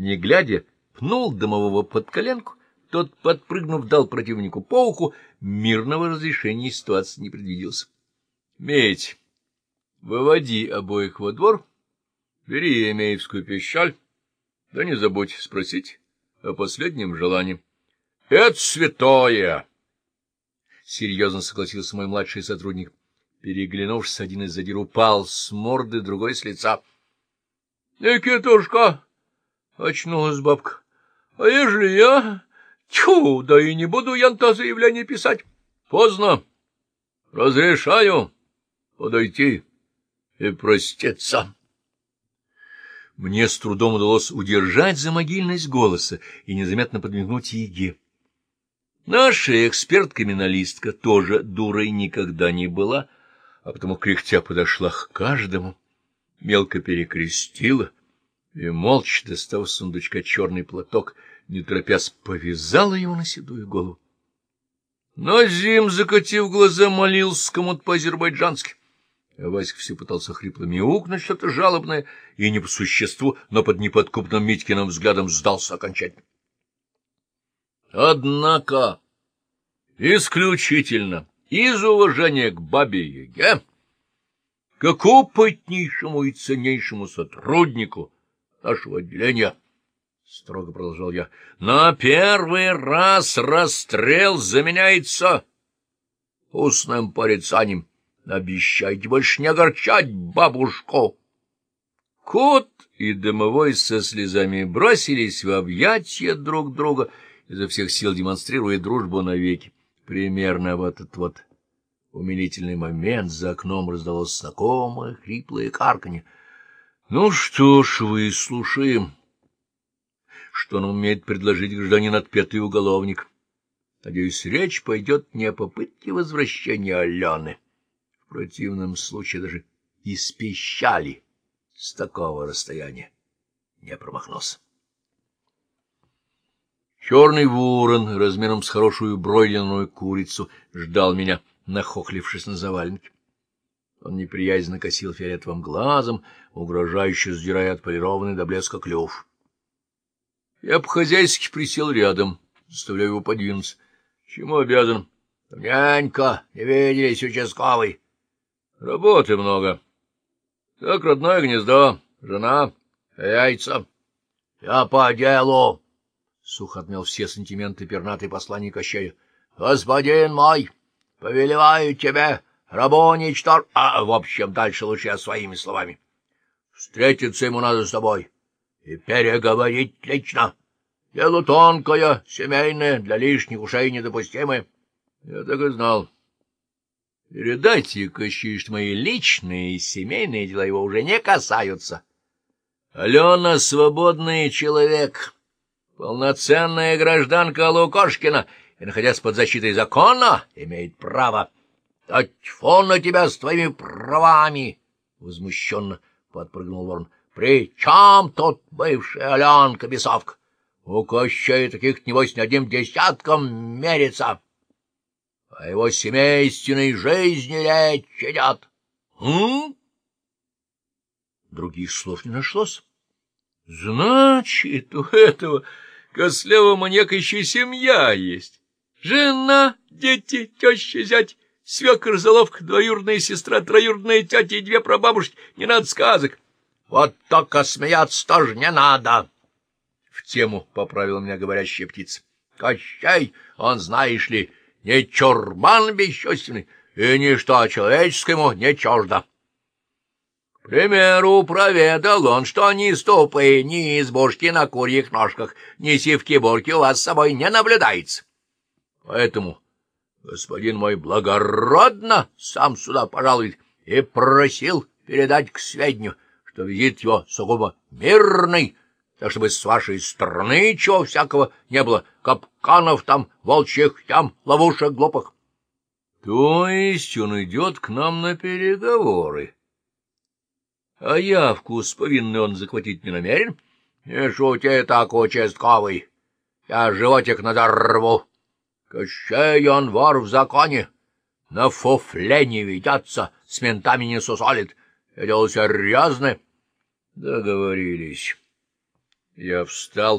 Не глядя, пнул домового под коленку, тот, подпрыгнув, дал противнику по уху, мирного разрешения ситуации не предвиделось. — Медь, выводи обоих во двор, бери Емеевскую пищаль, да не забудь спросить о последнем желании. — Это святое! — серьезно согласился мой младший сотрудник. Переглянувшись, один из задир упал с морды, другой с лица. — Никитушка! — очнулась бабка. — А ежели я... Тьфу, да и не буду янта заявление писать. Поздно. Разрешаю подойти и проститься. Мне с трудом удалось удержать за могильность голоса и незаметно подмигнуть Еге. Наша эксперт-криминалистка тоже дурой никогда не была, а потому кряхтя подошла к каждому, мелко перекрестила и, молча достав с сундучка черный платок, не торопясь, повязала его на седую голову. Назим, закатив глаза, молился кому-то по-азербайджански. А Васька все пытался хрипло мяукнуть что-то жалобное, и не по существу, но под неподкупным Митькиным взглядом сдался окончательно. Однако, исключительно из уважения к бабе Яге, как опытнейшему и ценнейшему сотруднику нашего отделения, — строго продолжал я, — на первый раз расстрел заменяется устным порицанием. Обещайте больше не огорчать бабушку. Кот и домовой со слезами бросились в объятия друг друга, изо всех сил демонстрируя дружбу навеки. Примерно в этот вот умилительный момент за окном раздалось знакомое хриплое карканье. — Ну что ж, выслушаем что он умеет предложить гражданин отпетый уголовник. Надеюсь, речь пойдет не о попытке возвращения Алены. В противном случае даже испещали с такого расстояния. Не промахнулся. Черный ворон размером с хорошую бройлерную курицу ждал меня, нахохлившись на заваленке. Он неприязненно косил фиолетовым глазом, угрожающе сдирая отполированный до блеска клюв. Я по-хозяйски присел рядом, заставляя его подвинуться. Чему обязан? — Нянька, не виделись, участковый. — Работы много. — Так, родное гнездо, жена, яйца. — Я по делу, — сухо отмел все сантименты пернатый посланник Кощея. — Господин мой, повелеваю тебе, рабонич тор... А, в общем, дальше лучше я своими словами. Встретиться ему надо с тобой. — и переговорить лично. Дело тонкое, семейное, для лишних ушей недопустимое. Я так и знал. Передайте, Кощей, что мои личные и семейные дела его уже не касаются. Алена — свободный человек, полноценная гражданка Лукошкина, и, находясь под защитой закона, имеет право. Да тьфу на тебя с твоими правами! — возмущенно подпрыгнул ворон. При чем тут бывшая Аленка Бесовка? У Кощея таких, небось, не одним десятком мерится. А его семейственной жизни речь идет. М? Других слов не нашлось. Значит, у этого кослевого маньяка еще семья есть. Жена, дети, теща, зять, свекр, заловка, двоюродная сестра, троюродная тетя и две прабабушки. Не надо сказок. Вот только смеяться тоже не надо. В тему поправила меня говорящая птица. Кощей, он, знаешь ли, не чурбан бесчувственный, и ничто человеческому не чуждо. К примеру, проведал он, что ни ступы, ни избушки на курьих ножках, ни сивки-борки у вас с собой не наблюдается. Поэтому господин мой благородно сам сюда пожалует и просил передать к сведению, что визит его сугубо мирный, так чтобы с вашей стороны чего всякого не было, капканов там, волчьих ям, ловушек глупых. То есть он идет к нам на переговоры? А явку с повинной он захватить не намерен? Не шути так, участковый, я животик надорву. Кощей он вор в законе, на фуфле не ведется, с ментами не сусолит, я дело серьезное. Договорились. Я встал